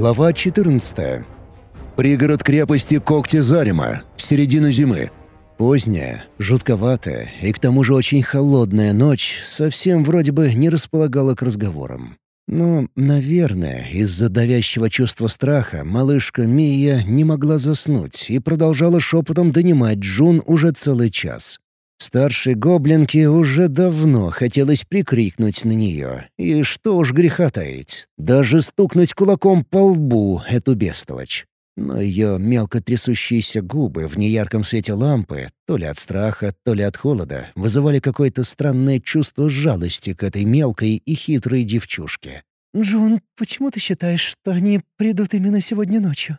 Глава 14. Пригород крепости Когти Зарима. Середина зимы. Поздняя, жутковатая и к тому же очень холодная ночь совсем вроде бы не располагала к разговорам. Но, наверное, из-за давящего чувства страха малышка Мия не могла заснуть и продолжала шепотом донимать Джун уже целый час. Старшей гоблинке уже давно хотелось прикрикнуть на нее. И что уж греха таить, даже стукнуть кулаком по лбу эту бестолочь. Но ее мелко трясущиеся губы в неярком свете лампы, то ли от страха, то ли от холода, вызывали какое-то странное чувство жалости к этой мелкой и хитрой девчушке. «Джун, почему ты считаешь, что они придут именно сегодня ночью?»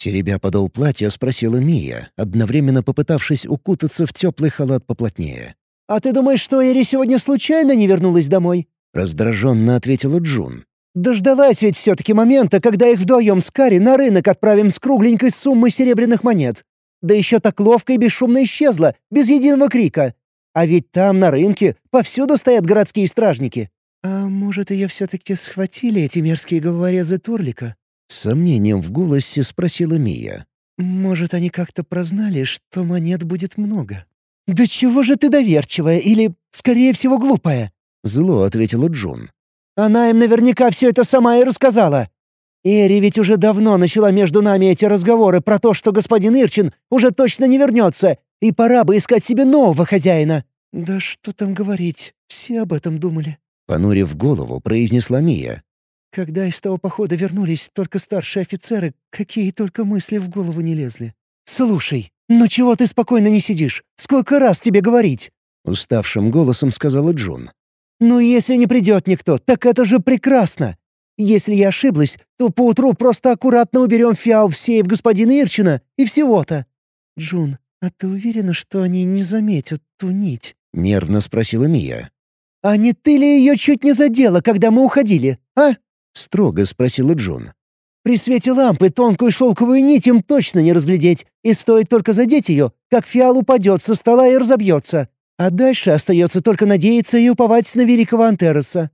Теребя подол платья, спросила Мия, одновременно попытавшись укутаться в теплый халат поплотнее. «А ты думаешь, что Эри сегодня случайно не вернулась домой?» Раздраженно ответила Джун. «Дождалась ведь все-таки момента, когда их вдвоем с Кари на рынок отправим с кругленькой суммой серебряных монет. Да еще так ловко и бесшумно исчезла, без единого крика. А ведь там, на рынке, повсюду стоят городские стражники». «А может, ее все-таки схватили эти мерзкие головорезы Турлика?» С сомнением в голосе спросила Мия. «Может, они как-то прознали, что монет будет много?» «Да чего же ты доверчивая или, скорее всего, глупая?» Зло ответила Джун. «Она им наверняка все это сама и рассказала. Эри ведь уже давно начала между нами эти разговоры про то, что господин Ирчин уже точно не вернется, и пора бы искать себе нового хозяина». «Да что там говорить, все об этом думали», — понурив голову, произнесла Мия. Когда из того похода вернулись только старшие офицеры, какие только мысли в голову не лезли. «Слушай, ну чего ты спокойно не сидишь? Сколько раз тебе говорить?» Уставшим голосом сказала Джун. «Ну если не придет никто, так это же прекрасно. Если я ошиблась, то поутру просто аккуратно уберем фиал в сейф господина Ирчина и всего-то». «Джун, а ты уверена, что они не заметят ту нить?» — нервно спросила Мия. «А не ты ли ее чуть не задела, когда мы уходили, а?» — строго спросила Джун. «При свете лампы тонкую шелковую нить им точно не разглядеть, и стоит только задеть ее, как фиал упадет со стола и разобьется. А дальше остается только надеяться и уповать на великого Антероса».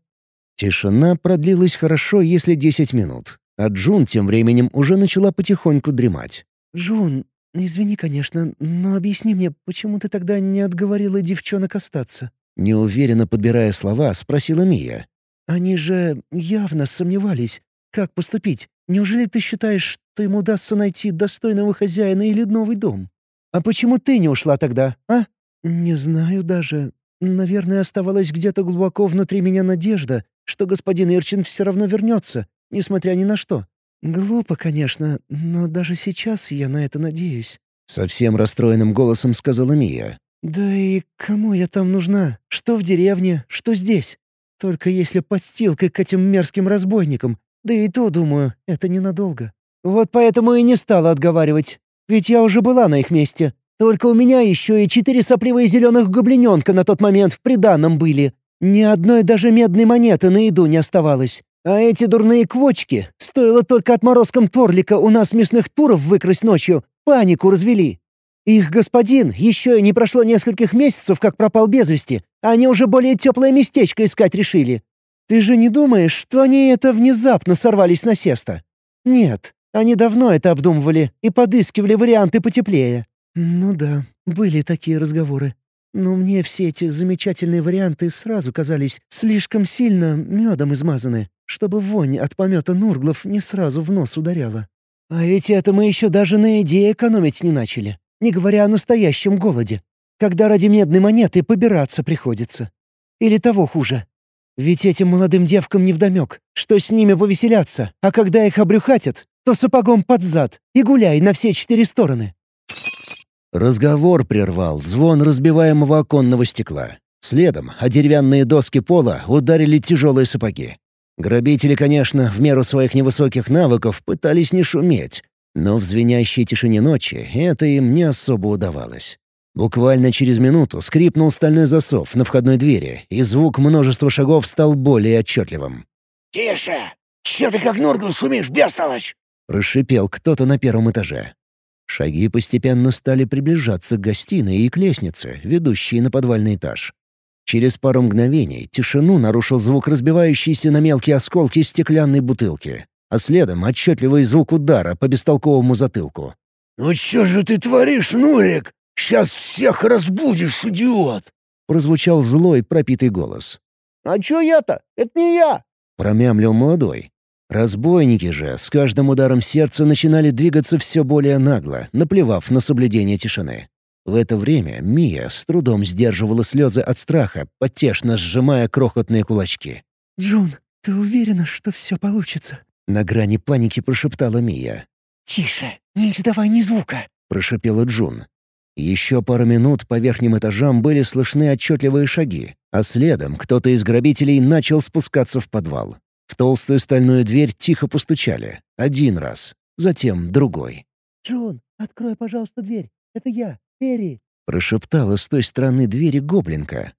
Тишина продлилась хорошо, если десять минут, а Джун тем временем уже начала потихоньку дремать. «Джун, извини, конечно, но объясни мне, почему ты тогда не отговорила девчонок остаться?» Неуверенно подбирая слова, спросила Мия. Они же явно сомневались, как поступить. Неужели ты считаешь, что им удастся найти достойного хозяина или новый дом? А почему ты не ушла тогда, а? Не знаю даже. Наверное, оставалась где-то глубоко внутри меня надежда, что господин Ирчин все равно вернется, несмотря ни на что. Глупо, конечно, но даже сейчас я на это надеюсь. Совсем расстроенным голосом сказала Мия. «Да и кому я там нужна? Что в деревне, что здесь? Только если подстилкой к этим мерзким разбойникам. Да и то, думаю, это ненадолго. Вот поэтому и не стала отговаривать. Ведь я уже была на их месте. Только у меня еще и четыре сопливые зеленых гоблиненка на тот момент в приданном были. Ни одной даже медной монеты на еду не оставалось. А эти дурные квочки, стоило только отморозкам Торлика у нас мясных туров выкрасть ночью, панику развели. Их господин еще и не прошло нескольких месяцев, как пропал без вести, а они уже более теплое местечко искать решили. Ты же не думаешь, что они это внезапно сорвались на сесто? Нет, они давно это обдумывали и подыскивали варианты потеплее. Ну да, были такие разговоры. Но мне все эти замечательные варианты сразу казались слишком сильно медом измазаны, чтобы вонь от помета Нурглов не сразу в нос ударяла. А ведь это мы еще даже на идее экономить не начали не говоря о настоящем голоде, когда ради медной монеты побираться приходится. Или того хуже. Ведь этим молодым девкам невдомек, что с ними повеселяться, а когда их обрюхатят, то сапогом под зад и гуляй на все четыре стороны. Разговор прервал звон разбиваемого оконного стекла. Следом о деревянные доски пола ударили тяжелые сапоги. Грабители, конечно, в меру своих невысоких навыков пытались не шуметь, но в звенящей тишине ночи это им не особо удавалось. Буквально через минуту скрипнул стальной засов на входной двери, и звук множества шагов стал более отчетливым. «Тише! Че ты как Нургл шумишь, бестолочь?» — прошипел кто-то на первом этаже. Шаги постепенно стали приближаться к гостиной и к лестнице, ведущей на подвальный этаж. Через пару мгновений тишину нарушил звук разбивающейся на мелкие осколки стеклянной бутылки. А следом отчетливый звук удара по бестолковому затылку. «Ну что же ты творишь, Нурик? Сейчас всех разбудишь, идиот!» Прозвучал злой, пропитый голос. «А чё я-то? Это не я!» — промямлил молодой. Разбойники же с каждым ударом сердца начинали двигаться все более нагло, наплевав на соблюдение тишины. В это время Мия с трудом сдерживала слезы от страха, потешно сжимая крохотные кулачки. «Джун, ты уверена, что все получится?» На грани паники прошептала Мия. «Тише, не издавай ни звука!» — прошепела Джун. Еще пару минут по верхним этажам были слышны отчетливые шаги, а следом кто-то из грабителей начал спускаться в подвал. В толстую стальную дверь тихо постучали. Один раз, затем другой. «Джун, открой, пожалуйста, дверь. Это я, Перри!» — прошептала с той стороны двери гоблинка.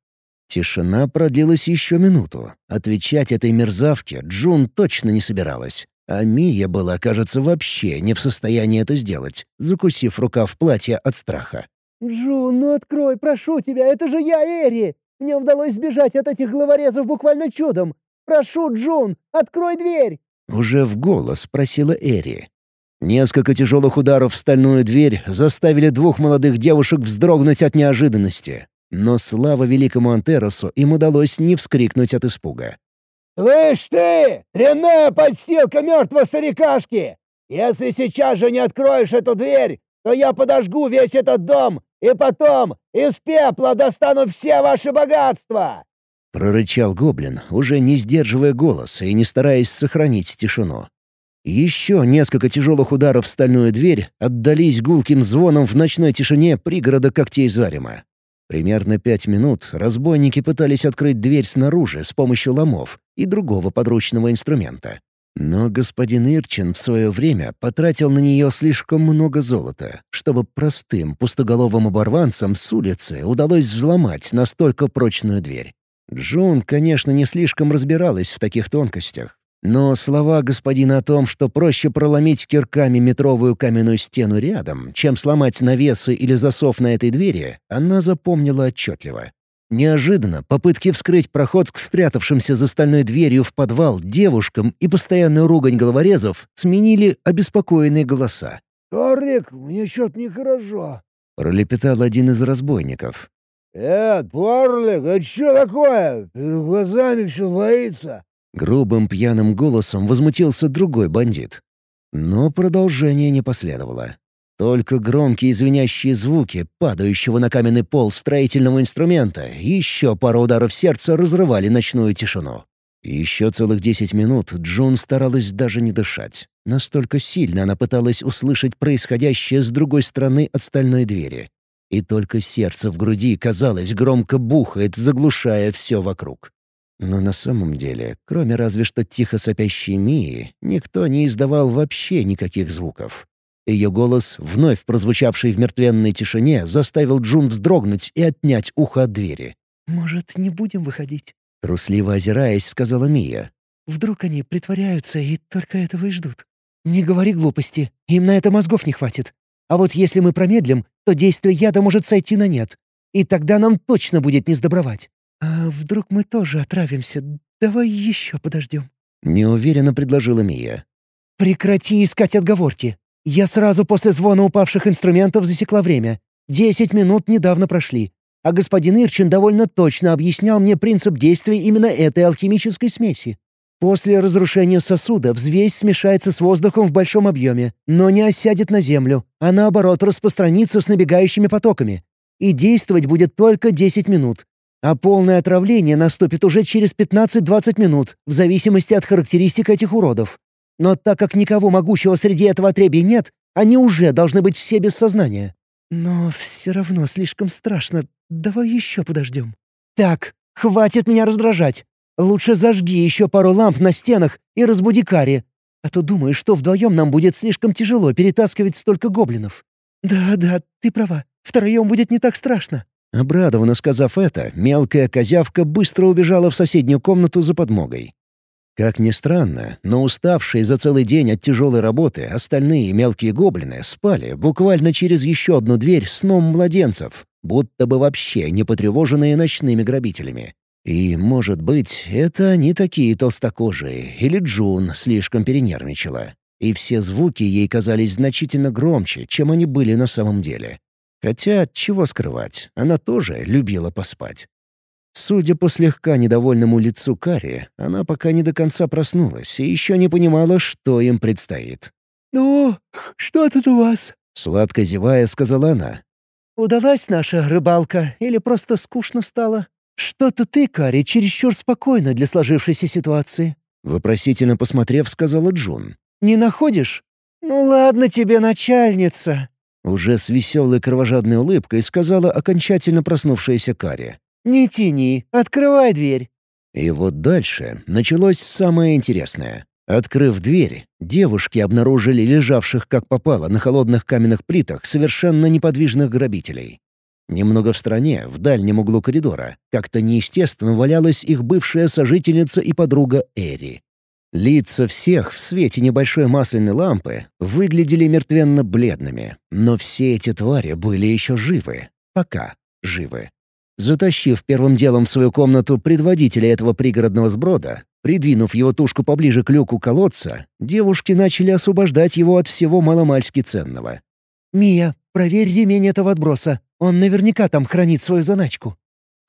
Тишина продлилась еще минуту. Отвечать этой мерзавке Джун точно не собиралась. А Мия была, кажется, вообще не в состоянии это сделать, закусив рукав платья от страха. «Джун, ну открой, прошу тебя, это же я, Эри! Мне удалось сбежать от этих главорезов буквально чудом! Прошу, Джун, открой дверь!» Уже в голос спросила Эри. Несколько тяжелых ударов в стальную дверь заставили двух молодых девушек вздрогнуть от неожиданности. Но слава великому Антеросу им удалось не вскрикнуть от испуга. «Слышь ты, дрянная подстилка мертвого старикашки! Если сейчас же не откроешь эту дверь, то я подожгу весь этот дом, и потом из пепла достану все ваши богатства!» Прорычал гоблин, уже не сдерживая голос и не стараясь сохранить тишину. Еще несколько тяжелых ударов в стальную дверь отдались гулким звоном в ночной тишине пригорода когтей Зарима. Примерно пять минут разбойники пытались открыть дверь снаружи с помощью ломов и другого подручного инструмента. Но господин Ирчин в свое время потратил на нее слишком много золота, чтобы простым пустоголовым оборванцам с улицы удалось взломать настолько прочную дверь. Джун, конечно, не слишком разбиралась в таких тонкостях, но слова господина о том, что проще проломить кирками метровую каменную стену рядом, чем сломать навесы или засов на этой двери, она запомнила отчетливо. Неожиданно попытки вскрыть проход к спрятавшимся за стальной дверью в подвал девушкам и постоянную ругань головорезов сменили обеспокоенные голоса. «Торник, мне что-то нехорошо», — пролепетал один из разбойников. «Э, Торлик, а что такое? Перед глазами все двоится». Грубым пьяным голосом возмутился другой бандит. Но продолжение не последовало. Только громкие звенящие звуки падающего на каменный пол строительного инструмента и еще пару ударов сердца разрывали ночную тишину. Еще целых десять минут Джун старалась даже не дышать. Настолько сильно она пыталась услышать происходящее с другой стороны от стальной двери. И только сердце в груди, казалось, громко бухает, заглушая все вокруг. Но на самом деле, кроме разве что тихо сопящей Мии, никто не издавал вообще никаких звуков. Ее голос, вновь прозвучавший в мертвенной тишине, заставил Джун вздрогнуть и отнять ухо от двери. «Может, не будем выходить?» Трусливо озираясь, сказала Мия. «Вдруг они притворяются и только этого и ждут?» «Не говори глупости, им на это мозгов не хватит. А вот если мы промедлим, то действие яда может сойти на нет. И тогда нам точно будет не сдобровать. «А вдруг мы тоже отравимся? Давай еще подождем». Неуверенно предложила Мия. «Прекрати искать отговорки. Я сразу после звона упавших инструментов засекла время. Десять минут недавно прошли. А господин Ирчин довольно точно объяснял мне принцип действия именно этой алхимической смеси. После разрушения сосуда взвесь смешается с воздухом в большом объеме, но не осядет на землю, а наоборот распространится с набегающими потоками. И действовать будет только 10 минут, а полное отравление наступит уже через 15-20 минут, в зависимости от характеристик этих уродов. Но так как никого могущего среди этого отребья нет, они уже должны быть все без сознания. Но все равно слишком страшно. Давай еще подождем. Так, хватит меня раздражать. Лучше зажги еще пару ламп на стенах и разбуди Кари. А то думаю, что вдвоем нам будет слишком тяжело перетаскивать столько гоблинов. Да-да, ты права. Втроем будет не так страшно. Обрадованно сказав это, мелкая козявка быстро убежала в соседнюю комнату за подмогой. Как ни странно, но уставшие за целый день от тяжелой работы остальные мелкие гоблины спали буквально через еще одну дверь сном младенцев, будто бы вообще не потревоженные ночными грабителями. И, может быть, это они такие толстокожие, или Джун слишком перенервничала. И все звуки ей казались значительно громче, чем они были на самом деле. Хотя, чего скрывать, она тоже любила поспать. Судя по слегка недовольному лицу Кари, она пока не до конца проснулась и еще не понимала, что им предстоит. «Ну, что тут у вас?» — сладко зевая, сказала она. «Удалась наша рыбалка или просто скучно стало? Что-то ты, Кари, чересчур спокойно для сложившейся ситуации». Вопросительно посмотрев, сказала Джун. «Не находишь? Ну ладно тебе, начальница!» Уже с веселой кровожадной улыбкой сказала окончательно проснувшаяся Кари. «Не тяни, открывай дверь». И вот дальше началось самое интересное. Открыв дверь, девушки обнаружили лежавших как попало на холодных каменных плитах совершенно неподвижных грабителей. Немного в стороне, в дальнем углу коридора, как-то неестественно валялась их бывшая сожительница и подруга Эри. Лица всех в свете небольшой масляной лампы выглядели мертвенно-бледными, но все эти твари были еще живы. Пока живы. Затащив первым делом в свою комнату предводителя этого пригородного сброда, придвинув его тушку поближе к люку колодца, девушки начали освобождать его от всего маломальски ценного. «Мия, проверь ремень этого отброса. Он наверняка там хранит свою заначку».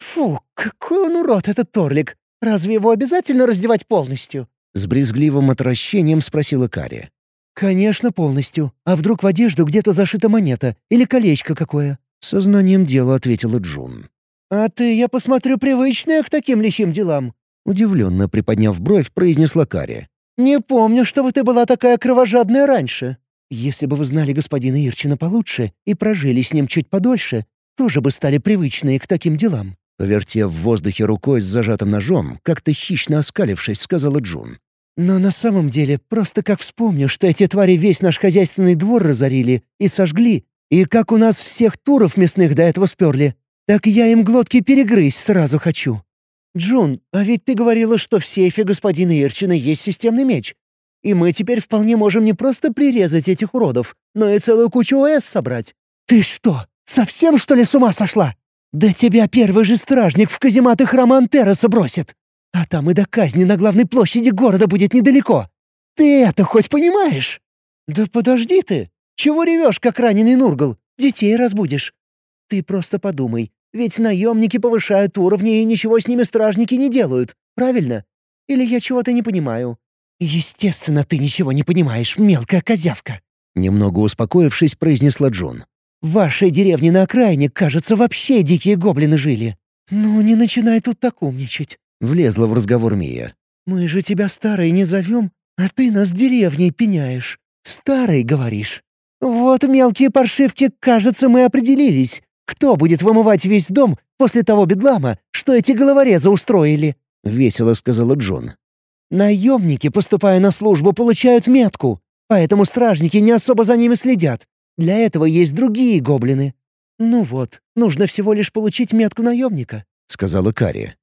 «Фу, какой он урод, этот Торлик! Разве его обязательно раздевать полностью?» С брезгливым отвращением спросила Кари. «Конечно, полностью. А вдруг в одежду где-то зашита монета или колечко какое?» Сознанием дела ответила Джун. «А ты, я посмотрю, привычная к таким лихим делам». Удивленно приподняв бровь, произнесла Кари. «Не помню, чтобы ты была такая кровожадная раньше. Если бы вы знали господина Ирчина получше и прожили с ним чуть подольше, тоже бы стали привычные к таким делам». Повертев в воздухе рукой с зажатым ножом, как-то хищно оскалившись, сказала Джун. «Но на самом деле, просто как вспомню, что эти твари весь наш хозяйственный двор разорили и сожгли, и как у нас всех туров мясных до этого сперли, так я им глотки перегрызть сразу хочу. Джун, а ведь ты говорила, что в сейфе господина Ирчина есть системный меч. И мы теперь вполне можем не просто прирезать этих уродов, но и целую кучу ОС собрать. Ты что, совсем что ли с ума сошла? Да тебя первый же стражник в казематы храма Антероса бросит. А там и до казни на главной площади города будет недалеко. Ты это хоть понимаешь? Да подожди ты. Чего ревешь, как раненый Нургал? Детей разбудишь. Ты просто подумай, ведь наемники повышают уровни, и ничего с ними стражники не делают, правильно? Или я чего-то не понимаю?» «Естественно, ты ничего не понимаешь, мелкая козявка!» Немного успокоившись, произнесла Джун. «В вашей деревне на окраине, кажется, вообще дикие гоблины жили». «Ну, не начинай тут так умничать», — влезла в разговор Мия. «Мы же тебя старой не зовем, а ты нас деревней пеняешь. Старой, говоришь? Вот мелкие паршивки, кажется, мы определились. Кто будет вымывать весь дом после того бедлама, что эти головорезы устроили?» — весело сказала Джон. «Наемники, поступая на службу, получают метку, поэтому стражники не особо за ними следят. Для этого есть другие гоблины. Ну вот, нужно всего лишь получить метку наемника», — сказала Кари.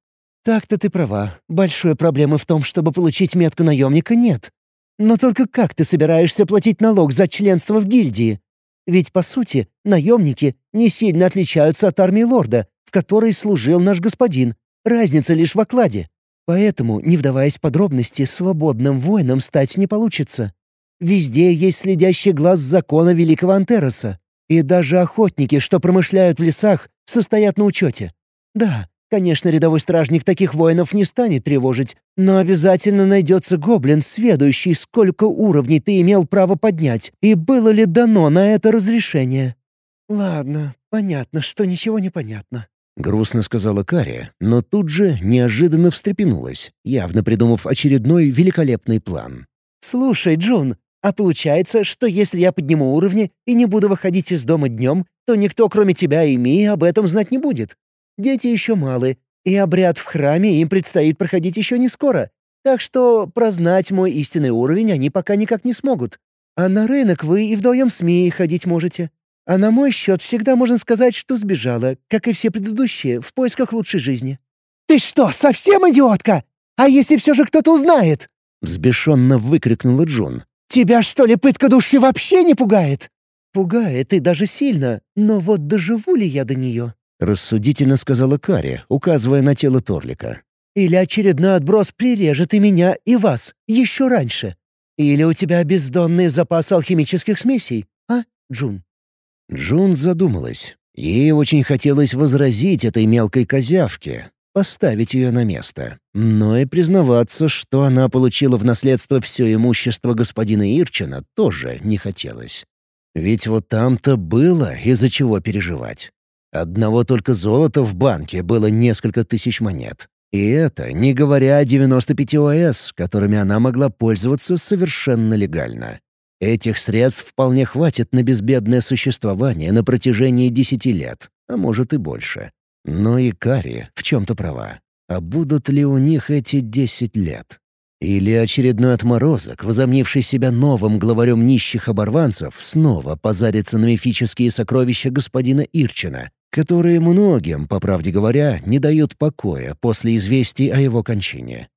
«Так-то ты права. Большой проблемы в том, чтобы получить метку наемника, нет. Но только как ты собираешься платить налог за членство в гильдии? Ведь, по сути, наемники не сильно отличаются от армии лорда, в которой служил наш господин. Разница лишь в окладе. Поэтому, не вдаваясь в подробности, свободным воином стать не получится. Везде есть следящий глаз закона Великого Антероса. И даже охотники, что промышляют в лесах, состоят на учете. Да, Конечно, рядовой стражник таких воинов не станет тревожить, но обязательно найдется гоблин, сведущий, сколько уровней ты имел право поднять, и было ли дано на это разрешение. «Ладно, понятно, что ничего не понятно», — грустно сказала Кария, но тут же неожиданно встрепенулась, явно придумав очередной великолепный план. «Слушай, Джун, а получается, что если я подниму уровни и не буду выходить из дома днем, то никто, кроме тебя и Мии, об этом знать не будет. Дети еще малы, и обряд в храме им предстоит проходить еще не скоро, так что прознать мой истинный уровень они пока никак не смогут. А на рынок вы и вдвоем с Мией ходить можете. А на мой счет всегда можно сказать, что сбежала, как и все предыдущие, в поисках лучшей жизни». «Ты что, совсем идиотка? А если все же кто-то узнает?» Взбешенно выкрикнула Джун. «Тебя что ли пытка души вообще не пугает?» «Пугает и даже сильно, но вот доживу ли я до нее?» — рассудительно сказала Кари, указывая на тело Торлика. Или очередной отброс прирежет и меня, и вас, еще раньше? Или у тебя бездонный запас алхимических смесей, а, Джун?» Джун задумалась. Ей очень хотелось возразить этой мелкой козявке, поставить ее на место, но и признаваться, что она получила в наследство все имущество господина Ирчина, тоже не хотелось. Ведь вот там-то было из-за чего переживать. Одного только золота в банке было несколько тысяч монет. И это не говоря о 95 ОС, которыми она могла пользоваться совершенно легально. Этих средств вполне хватит на безбедное существование на протяжении десяти лет, а может и больше. Но и Кари в чем-то права. А будут ли у них эти десять лет? Или очередной отморозок, возомнивший себя новым главарем нищих оборванцев, снова позарится на мифические сокровища господина Ирчина, которые многим, по правде говоря, не дают покоя после известий о его кончине.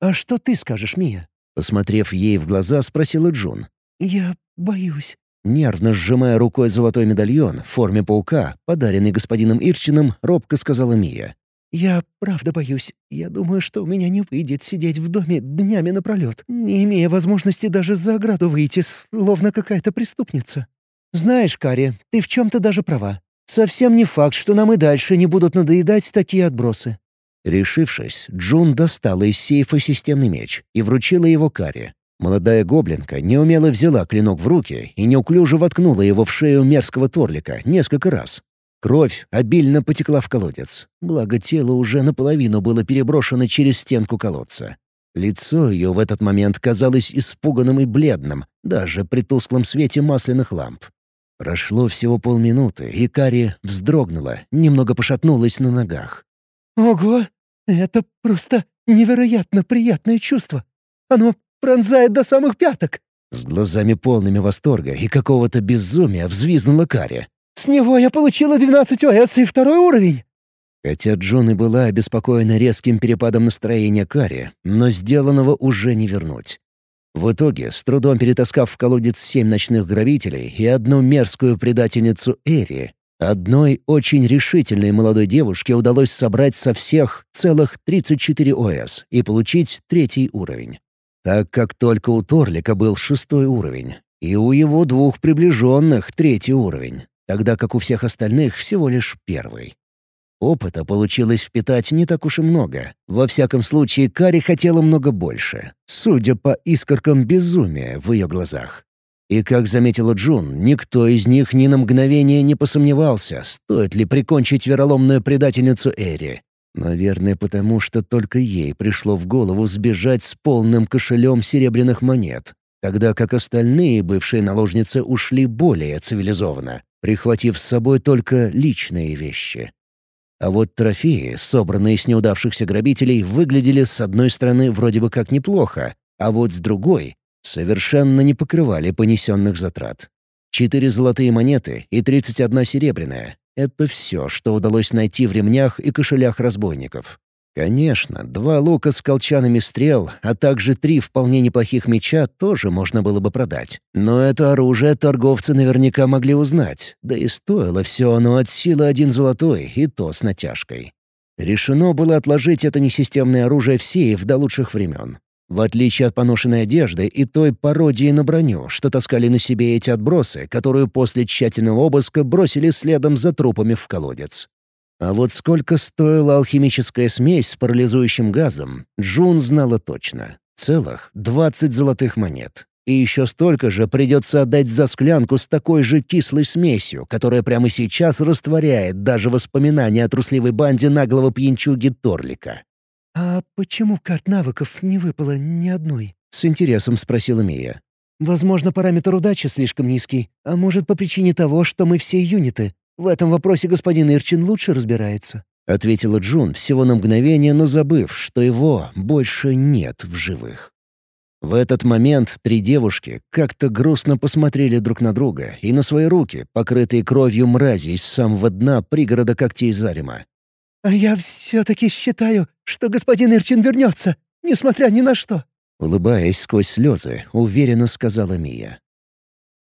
«А что ты скажешь, Мия?» Посмотрев ей в глаза, спросила Джун. «Я боюсь». Нервно сжимая рукой золотой медальон в форме паука, подаренный господином Ирчином, робко сказала Мия. «Я правда боюсь. Я думаю, что у меня не выйдет сидеть в доме днями напролет, не имея возможности даже за ограду выйти, словно какая-то преступница». «Знаешь, Кари, ты в чем-то даже права. Совсем не факт, что нам и дальше не будут надоедать такие отбросы». Решившись, Джун достала из сейфа системный меч и вручила его Каре. Молодая гоблинка неумело взяла клинок в руки и неуклюже воткнула его в шею мерзкого торлика несколько раз. Кровь обильно потекла в колодец, благо тело уже наполовину было переброшено через стенку колодца. Лицо ее в этот момент казалось испуганным и бледным, даже при тусклом свете масляных ламп. Прошло всего полминуты, и Кари вздрогнула, немного пошатнулась на ногах. «Ого! Это просто невероятно приятное чувство! Оно пронзает до самых пяток!» С глазами полными восторга и какого-то безумия взвизнула Кари. «С него я получила 12 ОС и второй уровень!» Хотя Джон и была обеспокоена резким перепадом настроения Кари, но сделанного уже не вернуть. В итоге, с трудом перетаскав в колодец семь ночных грабителей и одну мерзкую предательницу Эри, одной очень решительной молодой девушке удалось собрать со всех целых 34 ОС и получить третий уровень. Так как только у Торлика был шестой уровень, и у его двух приближенных третий уровень, тогда как у всех остальных всего лишь первый. Опыта получилось впитать не так уж и много. Во всяком случае, Кари хотела много больше, судя по искоркам безумия в ее глазах. И, как заметила Джун, никто из них ни на мгновение не посомневался, стоит ли прикончить вероломную предательницу Эри. Наверное, потому что только ей пришло в голову сбежать с полным кошелем серебряных монет, тогда как остальные бывшие наложницы ушли более цивилизованно, прихватив с собой только личные вещи. А вот трофеи, собранные с неудавшихся грабителей, выглядели с одной стороны вроде бы как неплохо, а вот с другой — совершенно не покрывали понесенных затрат. Четыре золотые монеты и 31 серебряная — это все, что удалось найти в ремнях и кошелях разбойников. Конечно, два лука с колчанами стрел, а также три вполне неплохих меча тоже можно было бы продать. Но это оружие торговцы наверняка могли узнать, да и стоило все оно от силы один золотой, и то с натяжкой. Решено было отложить это несистемное оружие в сейф до лучших времен. В отличие от поношенной одежды и той пародии на броню, что таскали на себе эти отбросы, которую после тщательного обыска бросили следом за трупами в колодец. А вот сколько стоила алхимическая смесь с парализующим газом, Джун знала точно. Целых 20 золотых монет. И еще столько же придется отдать за склянку с такой же кислой смесью, которая прямо сейчас растворяет даже воспоминания о трусливой банде наглого пьянчуги Торлика. «А почему карт навыков не выпало ни одной?» — с интересом спросила Мия. «Возможно, параметр удачи слишком низкий, а может, по причине того, что мы все юниты. В этом вопросе господин Ирчин лучше разбирается», — ответила Джун всего на мгновение, но забыв, что его больше нет в живых. В этот момент три девушки как-то грустно посмотрели друг на друга и на свои руки, покрытые кровью мразей с самого дна пригорода когтей Зарима. «А я все-таки считаю, что господин Ирчин вернется, несмотря ни на что», Улыбаясь сквозь слезы, уверенно сказала Мия.